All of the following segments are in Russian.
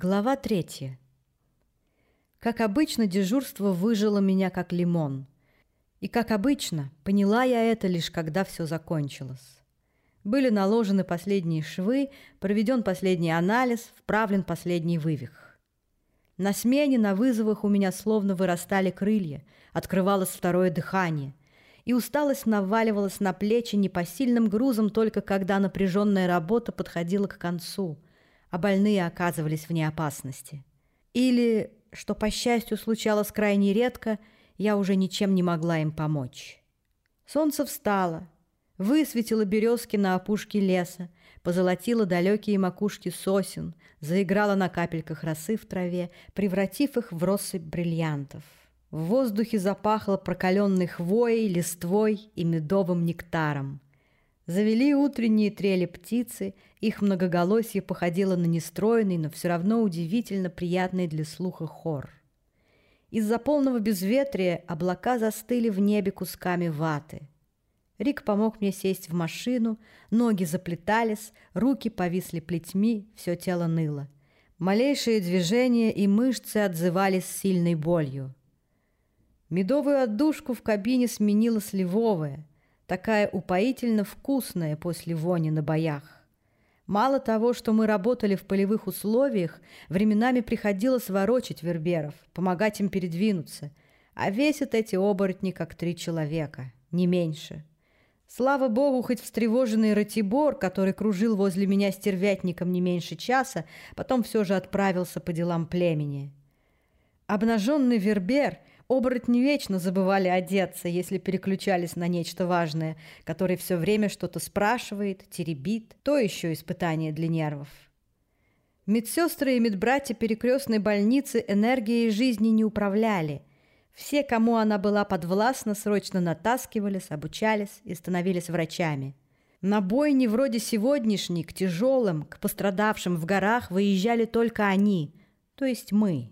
Глава третья. Как обычно, дежурство выжило меня как лимон. И, как обычно, поняла я это лишь когда все закончилось. Были наложены последние швы, проведен последний анализ, вправлен последний вывих. На смене, на вызовах у меня словно вырастали крылья, открывалось второе дыхание, и усталость наваливалась на плечи непосильным грузом только когда напряженная работа подходила к концу – а больные оказывались вне опасности. Или, что по счастью случалось крайне редко, я уже ничем не могла им помочь. Солнце встало, высветило березки на опушке леса, позолотило далекие макушки сосен, заиграло на капельках росы в траве, превратив их в россыпь бриллиантов. В воздухе запахло прокаленной хвоей, листвой и медовым нектаром – Завели утренние трели птицы, их многоголосие походило на нестроенный, но все равно удивительно приятный для слуха хор. Из-за полного безветрия облака застыли в небе кусками ваты. Рик помог мне сесть в машину, ноги заплетались, руки повисли плетьми, все тело ныло. Малейшие движения и мышцы отзывались сильной болью. Медовую отдушку в кабине сменила сливовая, такая упоительно вкусная после вони на боях. Мало того, что мы работали в полевых условиях, временами приходилось ворочать верберов, помогать им передвинуться, а весят эти оборотни как три человека, не меньше. Слава богу, хоть встревоженный Ратибор, который кружил возле меня стервятником не меньше часа, потом все же отправился по делам племени. Обнаженный вербер — Оборотни вечно забывали одеться, если переключались на нечто важное, который все время что-то спрашивает, теребит. То еще испытание для нервов. Медсестры и медбратья перекрестной больницы энергией жизни не управляли. Все, кому она была подвластна, срочно натаскивались, обучались и становились врачами. На бойни вроде сегодняшней, к тяжелым, к пострадавшим в горах выезжали только они, то есть мы.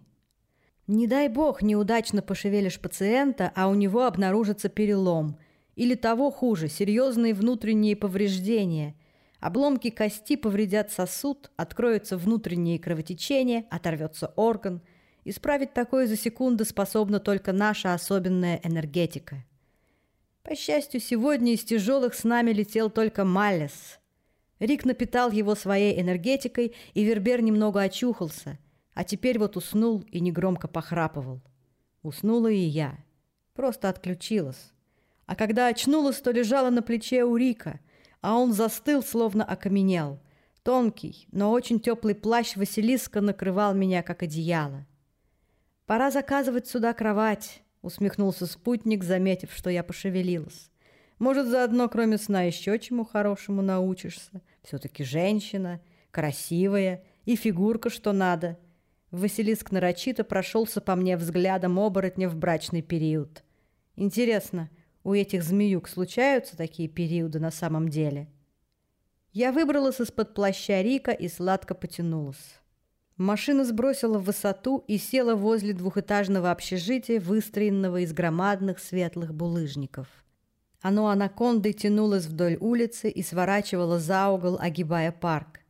Не дай бог неудачно пошевелишь пациента, а у него обнаружится перелом. Или того хуже, серьезные внутренние повреждения. Обломки кости повредят сосуд, откроются внутренние кровотечения, оторвется орган. Исправить такое за секунду способна только наша особенная энергетика. По счастью, сегодня из тяжелых с нами летел только Маллес. Рик напитал его своей энергетикой, и Вербер немного очухался – а теперь вот уснул и негромко похрапывал. Уснула и я. Просто отключилась. А когда очнулась, то лежала на плече у Рика, а он застыл, словно окаменел. Тонкий, но очень теплый плащ Василиска накрывал меня, как одеяло. «Пора заказывать сюда кровать», — усмехнулся спутник, заметив, что я пошевелилась. «Может, заодно, кроме сна, еще чему хорошему научишься? Все-таки женщина, красивая и фигурка, что надо. Василиск нарочито прошелся по мне взглядом оборотня в брачный период. Интересно, у этих змеюк случаются такие периоды на самом деле? Я выбралась из-под плаща Рика и сладко потянулась. Машина сбросила в высоту и села возле двухэтажного общежития, выстроенного из громадных светлых булыжников. Оно анакондой тянулось вдоль улицы и сворачивало за угол, огибая парк.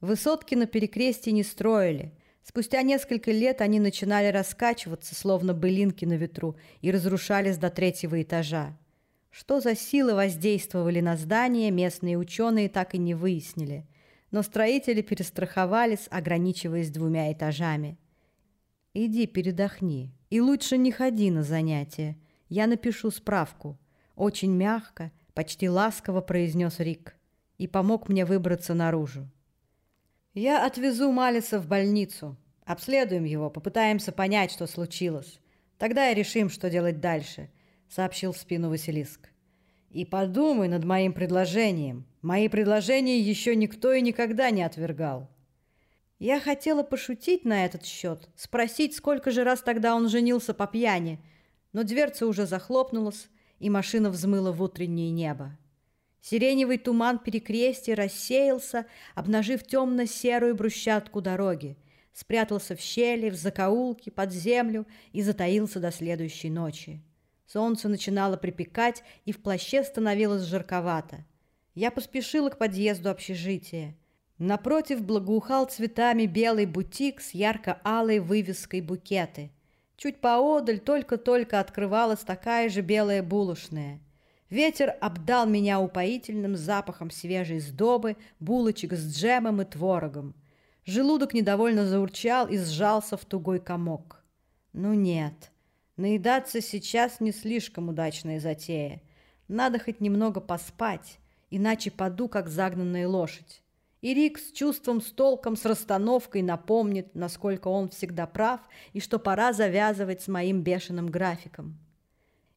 Высотки на перекрестии не строили – Спустя несколько лет они начинали раскачиваться, словно былинки на ветру, и разрушались до третьего этажа. Что за силы воздействовали на здание, местные ученые так и не выяснили. Но строители перестраховались, ограничиваясь двумя этажами. «Иди передохни. И лучше не ходи на занятия. Я напишу справку». Очень мягко, почти ласково произнес Рик и помог мне выбраться наружу. «Я отвезу Малиса в больницу. Обследуем его, попытаемся понять, что случилось. Тогда и решим, что делать дальше», — сообщил в спину Василиск. «И подумай над моим предложением. Мои предложения еще никто и никогда не отвергал». Я хотела пошутить на этот счет, спросить, сколько же раз тогда он женился по пьяни, но дверца уже захлопнулась, и машина взмыла в утреннее небо. Сиреневый туман перекрестия рассеялся, обнажив темно-серую брусчатку дороги, спрятался в щели, в закоулки, под землю и затаился до следующей ночи. Солнце начинало припекать, и в плаще становилось жарковато. Я поспешила к подъезду общежития. Напротив благоухал цветами белый бутик с ярко-алой вывеской букеты. Чуть поодаль только-только открывалась такая же белая булочная. Ветер обдал меня упоительным запахом свежей сдобы, булочек с джемом и творогом. Желудок недовольно заурчал и сжался в тугой комок. Ну нет, наедаться сейчас не слишком удачная затея. Надо хоть немного поспать, иначе паду, как загнанная лошадь. И Рик с чувством, с толком, с расстановкой напомнит, насколько он всегда прав и что пора завязывать с моим бешеным графиком.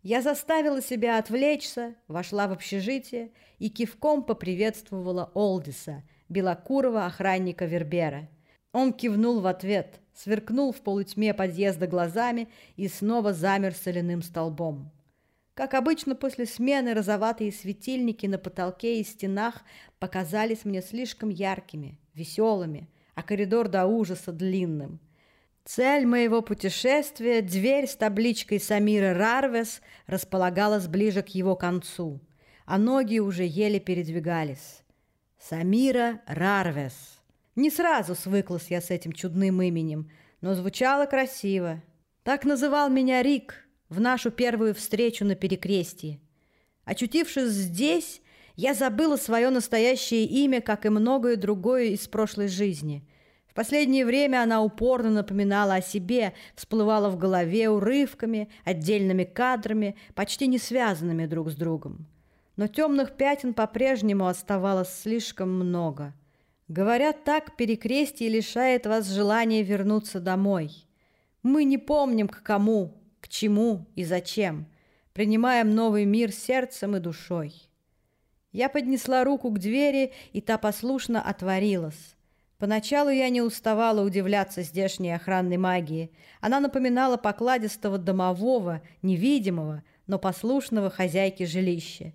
Я заставила себя отвлечься, вошла в общежитие и кивком поприветствовала Олдиса, белокурого охранника Вербера. Он кивнул в ответ, сверкнул в полутьме подъезда глазами и снова замер соляным столбом. Как обычно, после смены розоватые светильники на потолке и стенах показались мне слишком яркими, веселыми, а коридор до ужаса длинным. Цель моего путешествия, дверь с табличкой Самира Рарвес, располагалась ближе к его концу, а ноги уже еле передвигались. Самира Рарвес. Не сразу свыклась я с этим чудным именем, но звучало красиво. Так называл меня Рик в нашу первую встречу на перекрестии. Очутившись здесь, я забыла свое настоящее имя, как и многое другое из прошлой жизни. В последнее время она упорно напоминала о себе, всплывала в голове урывками, отдельными кадрами, почти не связанными друг с другом. Но темных пятен по-прежнему оставалось слишком много. Говорят, так перекрестие лишает вас желания вернуться домой. Мы не помним, к кому, к чему и зачем. Принимаем новый мир сердцем и душой. Я поднесла руку к двери, и та послушно отворилась. Поначалу я не уставала удивляться здешней охранной магии. Она напоминала покладистого домового, невидимого, но послушного хозяйки жилища.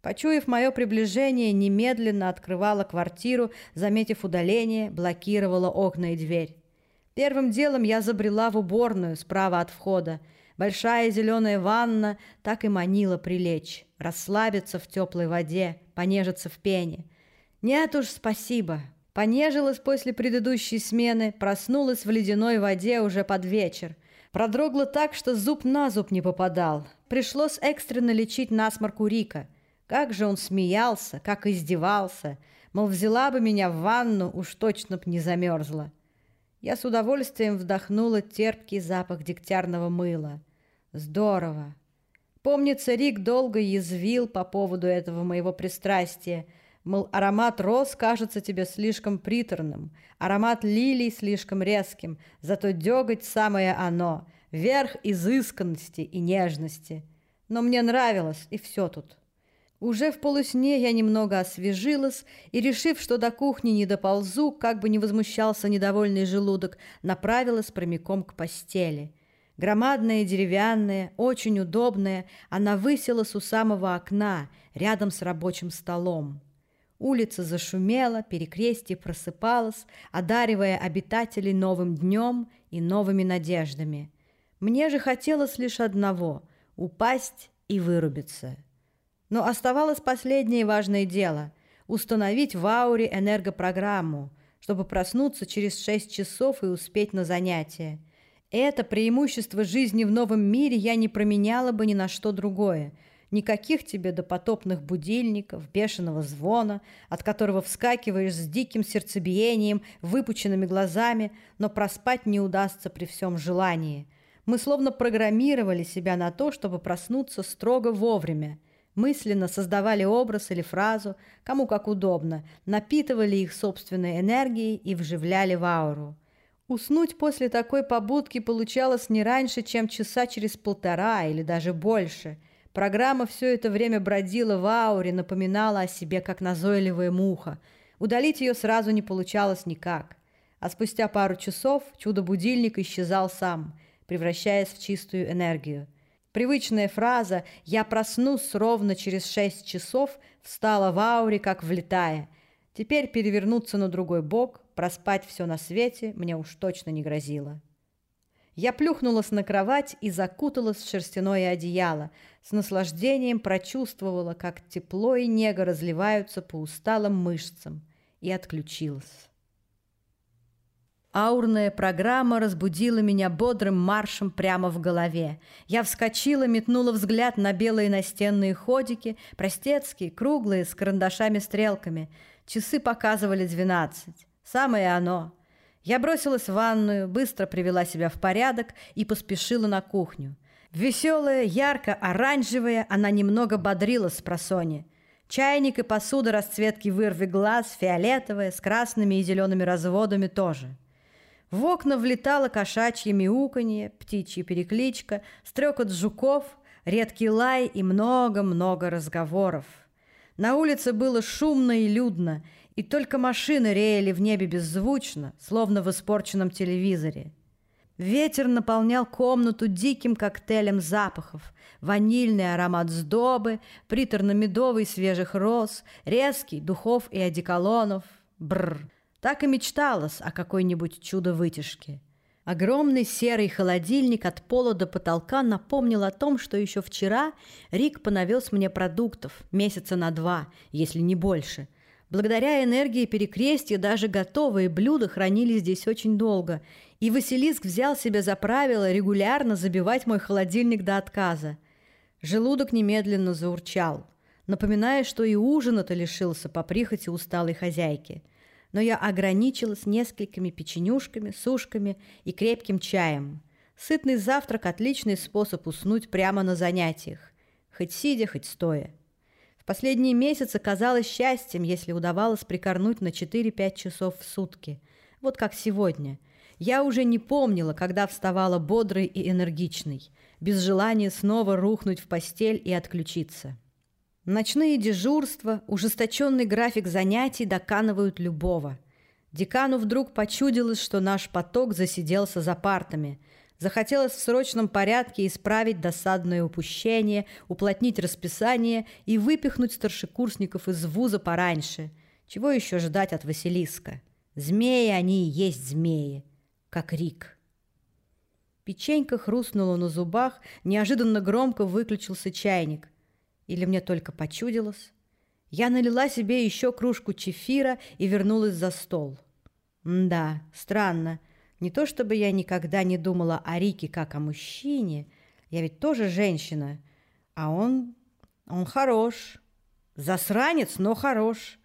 Почуяв мое приближение, немедленно открывала квартиру, заметив удаление, блокировала окна и дверь. Первым делом я забрела в уборную справа от входа. Большая зеленая ванна так и манила прилечь, расслабиться в теплой воде, понежиться в пене. Нет уж, спасибо. Понежилась после предыдущей смены, проснулась в ледяной воде уже под вечер. Продрогла так, что зуб на зуб не попадал. Пришлось экстренно лечить насморк у Рика. Как же он смеялся, как издевался. Мол, взяла бы меня в ванну, уж точно б не замерзла. Я с удовольствием вдохнула терпкий запах дегтярного мыла. Здорово. Помнится, Рик долго язвил по поводу этого моего пристрастия. Мол, аромат роз кажется тебе слишком приторным, аромат лилий слишком резким, зато деготь самое оно, верх изысканности и нежности. Но мне нравилось, и все тут. Уже в полусне я немного освежилась и, решив, что до кухни не доползу, как бы не возмущался недовольный желудок, направилась прямиком к постели. Громадная деревянная, очень удобная, она высилась у самого окна, рядом с рабочим столом. Улица зашумела, перекрестие просыпалось, одаривая обитателей новым днем и новыми надеждами. Мне же хотелось лишь одного — упасть и вырубиться. Но оставалось последнее важное дело – установить в ауре энергопрограмму, чтобы проснуться через 6 часов и успеть на занятия. Это преимущество жизни в новом мире я не променяла бы ни на что другое. Никаких тебе допотопных будильников, бешеного звона, от которого вскакиваешь с диким сердцебиением, выпученными глазами, но проспать не удастся при всем желании. Мы словно программировали себя на то, чтобы проснуться строго вовремя – мысленно создавали образ или фразу, кому как удобно, напитывали их собственной энергией и вживляли в ауру. Уснуть после такой побудки получалось не раньше, чем часа через полтора или даже больше. Программа все это время бродила в ауре, напоминала о себе, как назойливая муха. Удалить ее сразу не получалось никак. А спустя пару часов чудо-будильник исчезал сам, превращаясь в чистую энергию. Привычная фраза «я проснусь ровно через шесть часов» встала в ауре, как влетая. Теперь перевернуться на другой бок, проспать все на свете мне уж точно не грозило. Я плюхнулась на кровать и закуталась в шерстяное одеяло, с наслаждением прочувствовала, как тепло и нега разливаются по усталым мышцам. и отключилась. Аурная программа разбудила меня бодрым маршем прямо в голове. Я вскочила, метнула взгляд на белые настенные ходики, простецкие, круглые, с карандашами-стрелками. Часы показывали двенадцать. Самое оно. Я бросилась в ванную, быстро привела себя в порядок и поспешила на кухню. Веселая, ярко-оранжевая, она немного бодрила с просони. Чайник и посуда расцветки вырви глаз, фиолетовая, с красными и зелеными разводами тоже – в окна влетало кошачье мяуканье, птичья перекличка, стрекот жуков, редкий лай и много-много разговоров. На улице было шумно и людно, и только машины реяли в небе беззвучно, словно в испорченном телевизоре. Ветер наполнял комнату диким коктейлем запахов. Ванильный аромат сдобы, приторно-медовый свежих роз, резкий духов и одеколонов. Бррр. Так и мечталось о какой-нибудь чудо-вытяжке. Огромный серый холодильник от пола до потолка напомнил о том, что еще вчера Рик понавез мне продуктов месяца на два, если не больше. Благодаря энергии перекрестия даже готовые блюда хранились здесь очень долго, и Василиск взял себе за правило регулярно забивать мой холодильник до отказа. Желудок немедленно заурчал, напоминая, что и ужина-то лишился по прихоти усталой хозяйки – но я ограничилась несколькими печенюшками, сушками и крепким чаем. Сытный завтрак – отличный способ уснуть прямо на занятиях, хоть сидя, хоть стоя. Последние месяцы казалось счастьем, если удавалось прикорнуть на 4-5 часов в сутки. Вот как сегодня. Я уже не помнила, когда вставала бодрой и энергичной, без желания снова рухнуть в постель и отключиться. Ночные дежурства, ужесточенный график занятий доканывают любого. Декану вдруг почудилось, что наш поток засиделся за партами. Захотелось в срочном порядке исправить досадное упущение, уплотнить расписание и выпихнуть старшекурсников из вуза пораньше. Чего еще ждать от Василиска? Змеи они и есть змеи, как Рик. Печенька хрустнула на зубах, неожиданно громко выключился чайник. Или мне только почудилось? Я налила себе еще кружку чефира и вернулась за стол. да, странно. Не то чтобы я никогда не думала о Рике как о мужчине. Я ведь тоже женщина. А он... он хорош. Засранец, но хорош.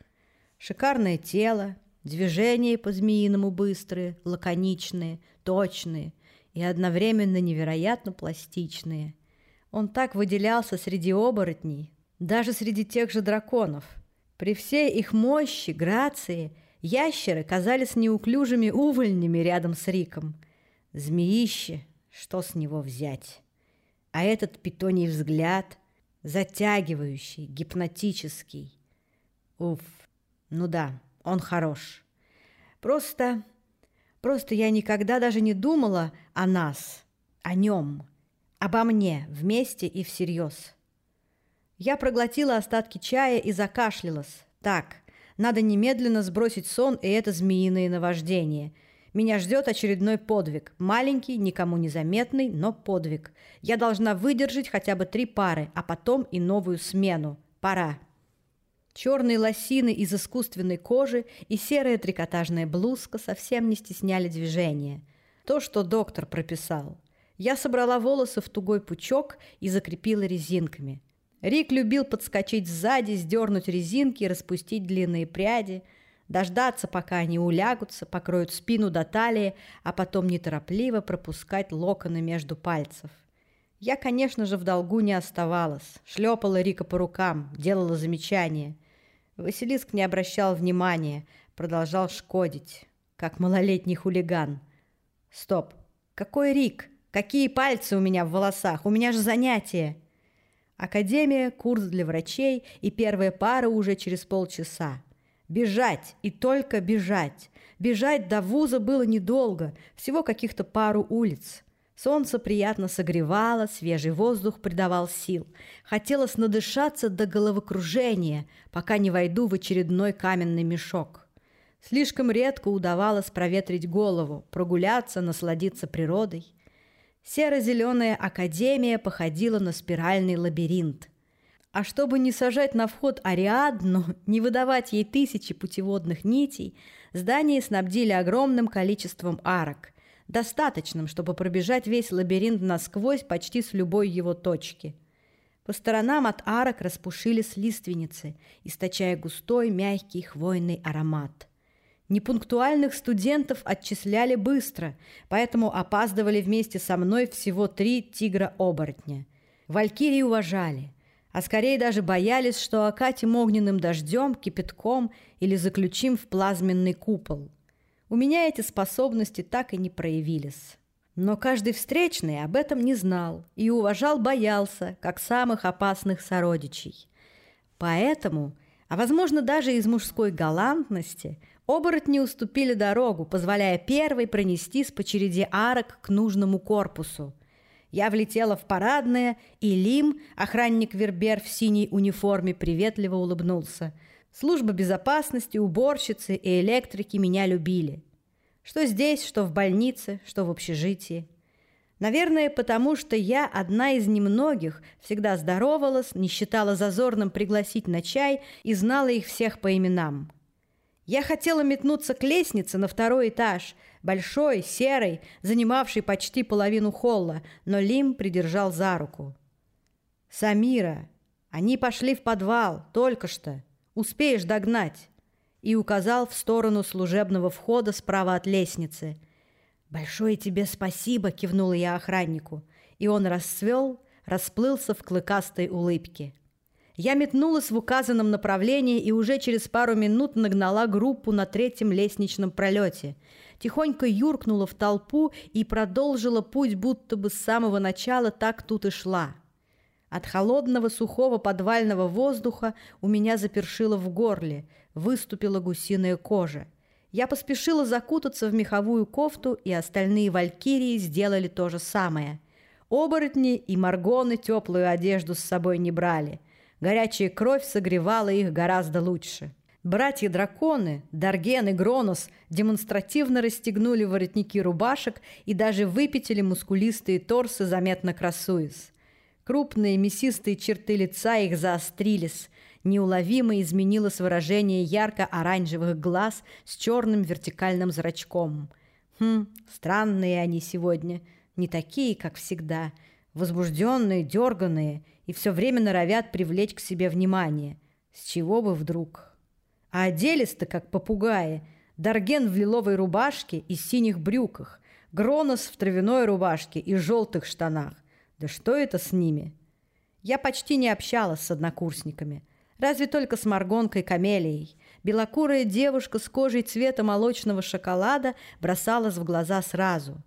Шикарное тело, движения по-змеиному быстрые, лаконичные, точные и одновременно невероятно пластичные – он так выделялся среди оборотней, даже среди тех же драконов. При всей их мощи, грации, ящеры казались неуклюжими увольнями рядом с Риком. Змеище, что с него взять? А этот питоний взгляд, затягивающий, гипнотический. Уф, ну да, он хорош. Просто, просто я никогда даже не думала о нас, о нем, Обо мне, вместе и всерьез. Я проглотила остатки чая и закашлялась. Так, надо немедленно сбросить сон и это змеиное наваждение. Меня ждет очередной подвиг. Маленький, никому не заметный, но подвиг. Я должна выдержать хотя бы три пары, а потом и новую смену. Пора. Черные лосины из искусственной кожи и серая трикотажная блузка совсем не стесняли движения. То, что доктор прописал – я собрала волосы в тугой пучок и закрепила резинками. Рик любил подскочить сзади, сдернуть резинки и распустить длинные пряди, дождаться, пока они улягутся, покроют спину до талии, а потом неторопливо пропускать локоны между пальцев. Я, конечно же, в долгу не оставалась. Шлепала Рика по рукам, делала замечания. Василиск не обращал внимания, продолжал шкодить, как малолетний хулиган. Стоп, какой Рик? Какие пальцы у меня в волосах? У меня же занятие. Академия, курс для врачей и первая пара уже через полчаса. Бежать и только бежать. Бежать до вуза было недолго, всего каких-то пару улиц. Солнце приятно согревало, свежий воздух придавал сил. Хотелось надышаться до головокружения, пока не войду в очередной каменный мешок. Слишком редко удавалось проветрить голову, прогуляться, насладиться природой. Серо-зеленая академия походила на спиральный лабиринт. А чтобы не сажать на вход Ариадну, не выдавать ей тысячи путеводных нитей, здание снабдили огромным количеством арок, достаточным, чтобы пробежать весь лабиринт насквозь почти с любой его точки. По сторонам от арок распушились лиственницы, источая густой, мягкий хвойный аромат. Непунктуальных студентов отчисляли быстро, поэтому опаздывали вместе со мной всего три тигра-оборотня. Валькирии уважали, а скорее даже боялись, что окатим огненным дождем, кипятком или заключим в плазменный купол. У меня эти способности так и не проявились. Но каждый встречный об этом не знал и уважал боялся, как самых опасных сородичей. Поэтому, а возможно даже из мужской галантности, оборотни уступили дорогу, позволяя первой пронестись по череде арок к нужному корпусу. Я влетела в парадное, и Лим, охранник Вербер в синей униформе, приветливо улыбнулся. Служба безопасности, уборщицы и электрики меня любили. Что здесь, что в больнице, что в общежитии. Наверное, потому что я одна из немногих, всегда здоровалась, не считала зазорным пригласить на чай и знала их всех по именам. Я хотела метнуться к лестнице на второй этаж, большой, серой, занимавшей почти половину холла, но Лим придержал за руку. «Самира, они пошли в подвал, только что. Успеешь догнать?» и указал в сторону служебного входа справа от лестницы. «Большое тебе спасибо!» — кивнула я охраннику, и он расцвел, расплылся в клыкастой улыбке. Я метнулась в указанном направлении и уже через пару минут нагнала группу на третьем лестничном пролете. Тихонько юркнула в толпу и продолжила путь, будто бы с самого начала так тут и шла. От холодного сухого подвального воздуха у меня запершило в горле, выступила гусиная кожа. Я поспешила закутаться в меховую кофту, и остальные валькирии сделали то же самое. Оборотни и маргоны теплую одежду с собой не брали. Горячая кровь согревала их гораздо лучше. Братья-драконы, Дарген и Гронос, демонстративно расстегнули воротники рубашек и даже выпятили мускулистые торсы, заметно красуясь. Крупные мясистые черты лица их заострились, Неуловимо изменилось выражение ярко-оранжевых глаз с черным вертикальным зрачком. Хм, странные они сегодня, не такие, как всегда, возбужденные, дерганные и все время норовят привлечь к себе внимание. С чего бы вдруг? А оделись-то, как попугаи. Дарген в лиловой рубашке и синих брюках, Гронос в травяной рубашке и желтых штанах. Да что это с ними? Я почти не общалась с однокурсниками – Разве только с Маргонкой Камелией. Белокурая девушка с кожей цвета молочного шоколада бросалась в глаза сразу.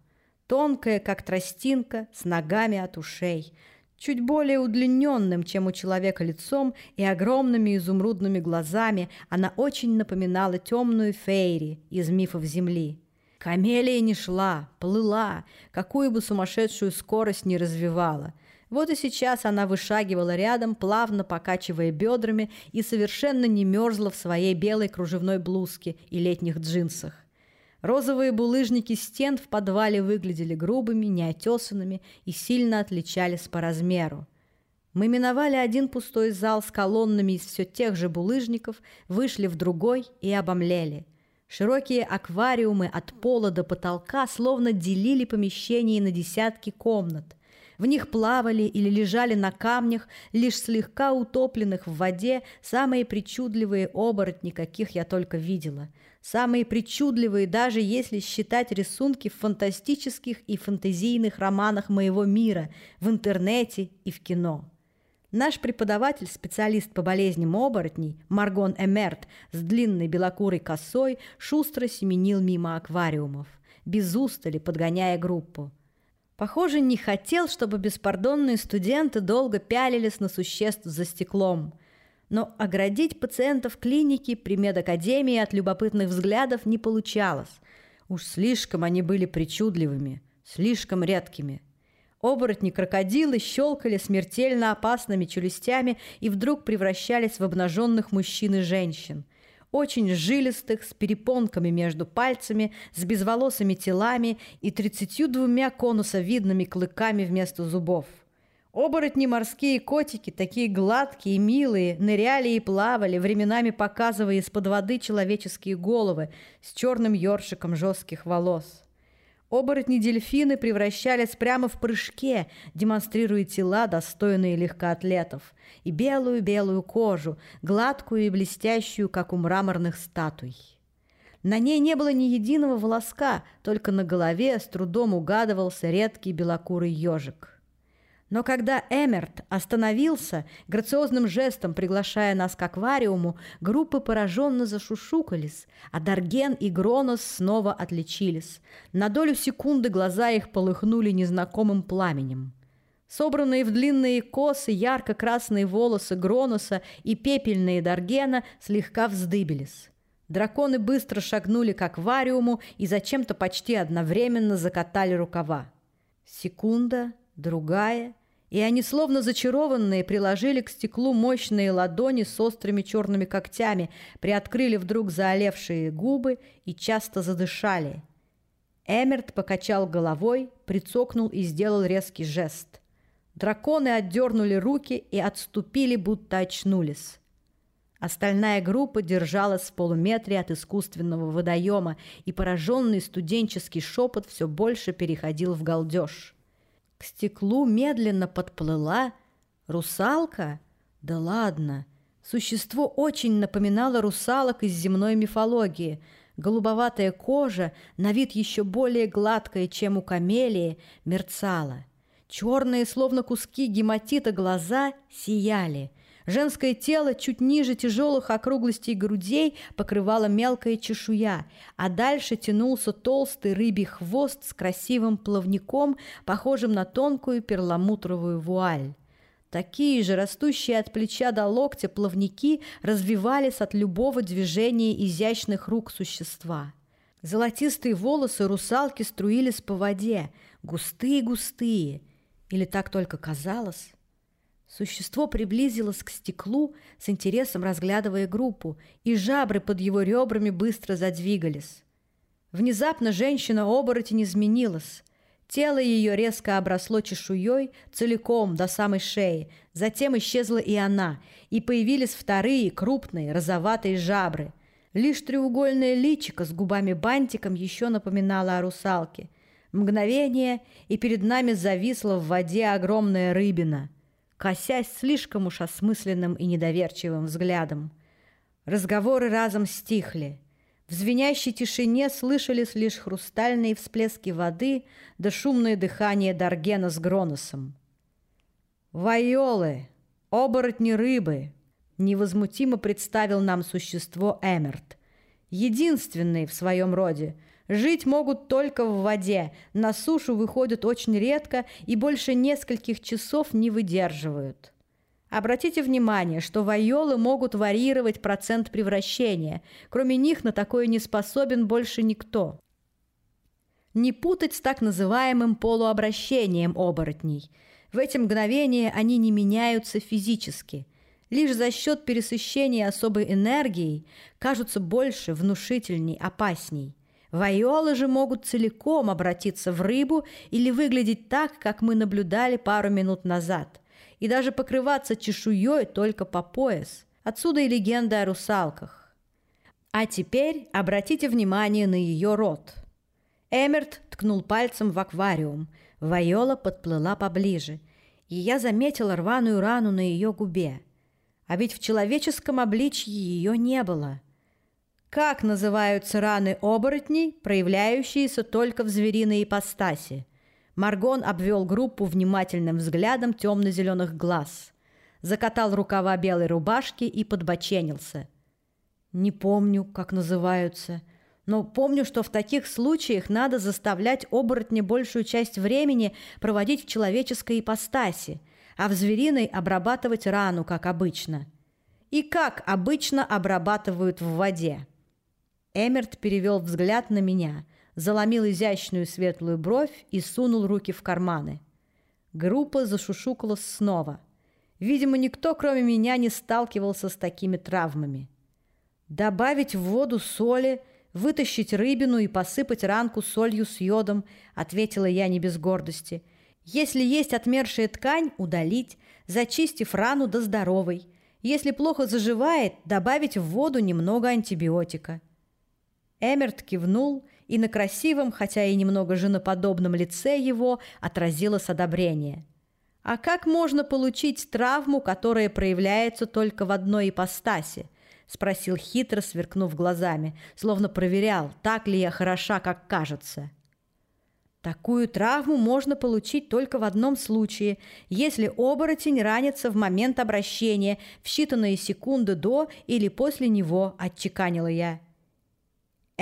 Тонкая, как тростинка, с ногами от ушей. Чуть более удлиненным, чем у человека лицом и огромными изумрудными глазами, она очень напоминала темную фейри из мифов Земли. Камелия не шла, плыла, какую бы сумасшедшую скорость не развивала – вот и сейчас она вышагивала рядом, плавно покачивая бедрами и совершенно не мерзла в своей белой кружевной блузке и летних джинсах. Розовые булыжники стен в подвале выглядели грубыми, неотесанными и сильно отличались по размеру. Мы миновали один пустой зал с колоннами из все тех же булыжников, вышли в другой и обомлели. Широкие аквариумы от пола до потолка словно делили помещение на десятки комнат. В них плавали или лежали на камнях, лишь слегка утопленных в воде, самые причудливые оборотни, каких я только видела. Самые причудливые, даже если считать рисунки в фантастических и фантазийных романах моего мира, в интернете и в кино. Наш преподаватель, специалист по болезням оборотней, Маргон Эмерт, с длинной белокурой косой, шустро семенил мимо аквариумов, без устали подгоняя группу. Похоже, не хотел, чтобы беспардонные студенты долго пялились на существ за стеклом. Но оградить пациентов клиники при медакадемии от любопытных взглядов не получалось. Уж слишком они были причудливыми, слишком редкими. Оборотни-крокодилы щелкали смертельно опасными челюстями и вдруг превращались в обнаженных мужчин и женщин очень жилистых, с перепонками между пальцами, с безволосыми телами и тридцатью двумя конусовидными клыками вместо зубов. Оборотни морские котики, такие гладкие, милые, ныряли и плавали, временами показывая из-под воды человеческие головы с черным ёршиком жестких волос. Оборотни-дельфины превращались прямо в прыжке, демонстрируя тела, достойные легкоатлетов, и белую-белую кожу, гладкую и блестящую, как у мраморных статуй. На ней не было ни единого волоска, только на голове с трудом угадывался редкий белокурый ежик. Но когда Эмерт остановился, грациозным жестом приглашая нас к аквариуму, группы пораженно зашушукались, а Дарген и Гронос снова отличились. На долю секунды глаза их полыхнули незнакомым пламенем. Собранные в длинные косы ярко-красные волосы Гроноса и пепельные Даргена слегка вздыбились. Драконы быстро шагнули к аквариуму и зачем-то почти одновременно закатали рукава. Секунда, другая — и они, словно зачарованные, приложили к стеклу мощные ладони с острыми черными когтями, приоткрыли вдруг заолевшие губы и часто задышали. Эмерт покачал головой, прицокнул и сделал резкий жест. Драконы отдернули руки и отступили, будто очнулись. Остальная группа держалась в полуметре от искусственного водоема, и пораженный студенческий шепот все больше переходил в галдеж. К стеклу медленно подплыла русалка. Да ладно, существо очень напоминало русалок из земной мифологии. Голубоватая кожа, на вид еще более гладкая, чем у камелии, мерцала. Черные, словно куски гематита, глаза сияли – Женское тело чуть ниже тяжелых округлостей грудей покрывала мелкая чешуя, а дальше тянулся толстый рыбий хвост с красивым плавником, похожим на тонкую перламутровую вуаль. Такие же, растущие от плеча до локтя, плавники развивались от любого движения изящных рук существа. Золотистые волосы русалки струились по воде, густые-густые, или так только казалось. Существо приблизилось к стеклу, с интересом разглядывая группу, и жабры под его ребрами быстро задвигались. Внезапно женщина-оборотень изменилась. Тело ее резко обросло чешуей целиком до самой шеи. Затем исчезла и она, и появились вторые крупные розоватые жабры. Лишь треугольное личико с губами-бантиком еще напоминало о русалке. Мгновение, и перед нами зависла в воде огромная рыбина — косясь слишком уж осмысленным и недоверчивым взглядом. Разговоры разом стихли. В звенящей тишине слышались лишь хрустальные всплески воды да шумное дыхание Даргена с Гроносом. «Вайолы! Оборотни рыбы!» невозмутимо представил нам существо Эмерт. Единственный в своем роде – Жить могут только в воде, на сушу выходят очень редко и больше нескольких часов не выдерживают. Обратите внимание, что вайолы могут варьировать процент превращения. Кроме них на такое не способен больше никто. Не путать с так называемым полуобращением оборотней. В эти мгновения они не меняются физически. Лишь за счет пересыщения особой энергией кажутся больше, внушительней, опасней. Вайолы же могут целиком обратиться в рыбу или выглядеть так, как мы наблюдали пару минут назад, и даже покрываться чешуей только по пояс. Отсюда и легенда о русалках. А теперь обратите внимание на ее рот. Эмерт ткнул пальцем в аквариум. Вайола подплыла поближе, и я заметила рваную рану на ее губе. А ведь в человеческом обличье ее не было – как называются раны оборотней, проявляющиеся только в звериной ипостаси? Маргон обвел группу внимательным взглядом темно-зеленых глаз. Закатал рукава белой рубашки и подбоченился. «Не помню, как называются», но помню, что в таких случаях надо заставлять оборотня большую часть времени проводить в человеческой ипостаси, а в звериной обрабатывать рану, как обычно. И как обычно обрабатывают в воде. Эмерт перевел взгляд на меня, заломил изящную светлую бровь и сунул руки в карманы. Группа зашушукалась снова. Видимо, никто, кроме меня, не сталкивался с такими травмами. Добавить в воду соли, вытащить рыбину и посыпать ранку солью с йодом, ответила я не без гордости. Если есть отмершая ткань, удалить, зачистив рану до здоровой. Если плохо заживает, добавить в воду немного антибиотика. Эмерт кивнул, и на красивом, хотя и немного женоподобном лице его отразилось одобрение. А как можно получить травму, которая проявляется только в одной ипостаси? спросил хитро, сверкнув глазами, словно проверял, так ли я хороша, как кажется. Такую травму можно получить только в одном случае, если оборотень ранится в момент обращения в считанные секунды до или после него, отчеканила я.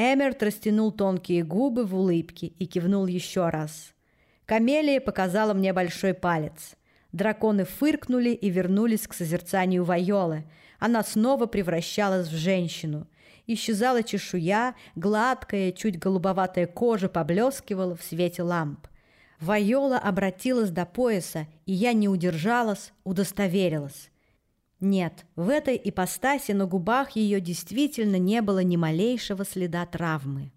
Эмерт растянул тонкие губы в улыбке и кивнул еще раз. Камелия показала мне большой палец. Драконы фыркнули и вернулись к созерцанию Вайолы. Она снова превращалась в женщину. Исчезала чешуя, гладкая, чуть голубоватая кожа поблескивала в свете ламп. Вайола обратилась до пояса, и я не удержалась, удостоверилась. Нет, в этой ипостаси на губах ее действительно не было ни малейшего следа травмы.